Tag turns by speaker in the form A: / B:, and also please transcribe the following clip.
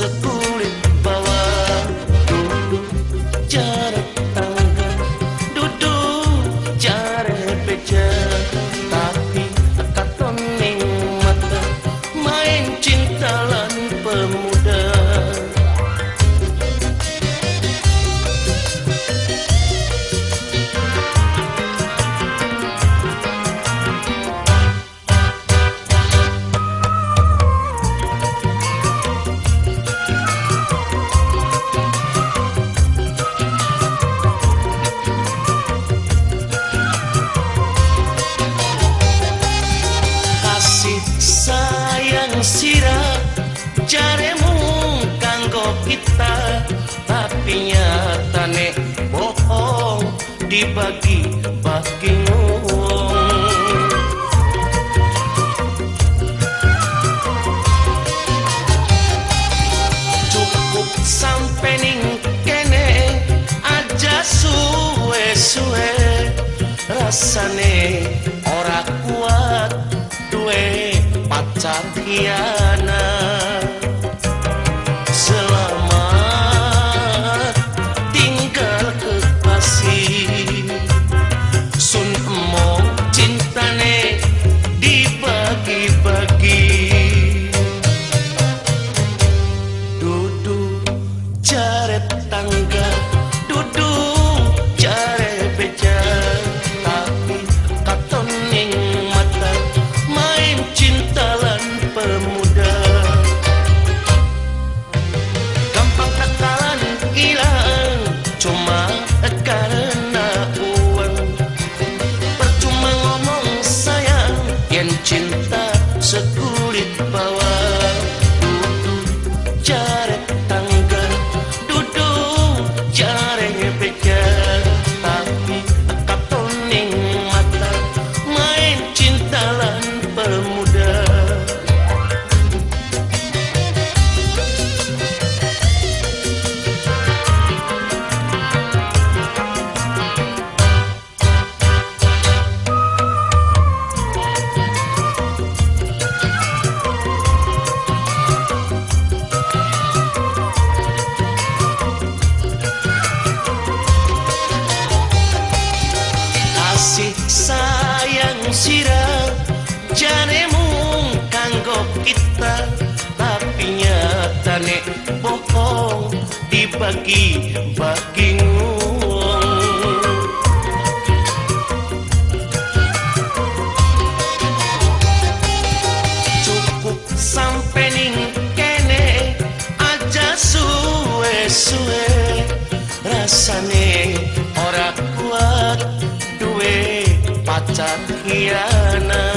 A: sepuluh sira jaremu kanggo kita. Tapi nyatane bohong dibagi-bagi cukup sampai ning kene aja suwe-suwe rasane किया just bagi suwe-suwe rasane ora kuat duwe pacar hianat